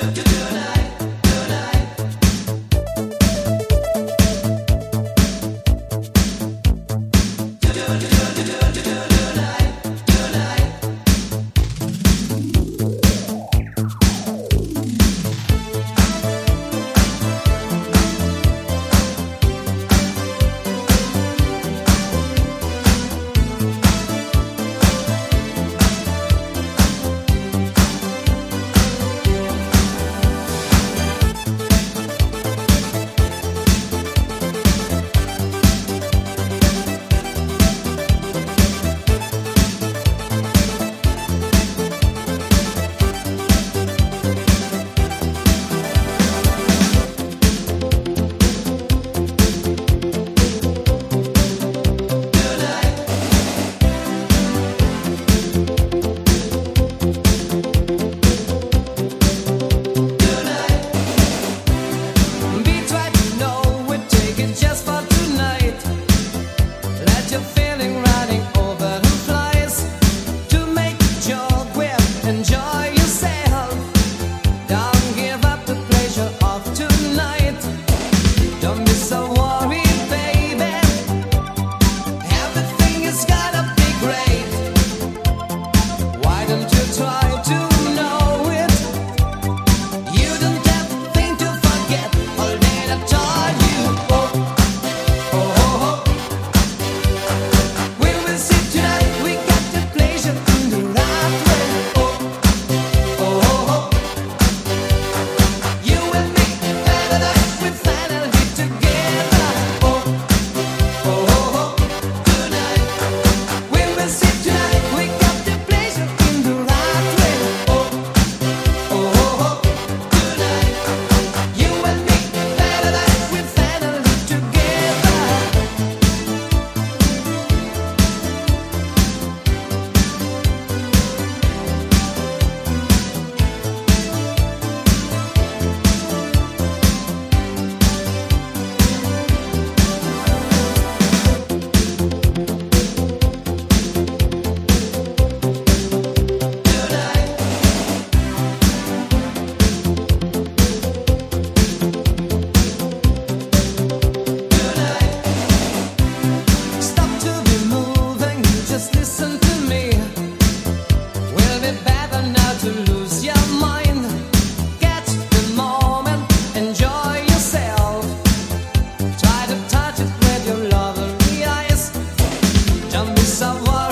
to tonight. Tell me savaş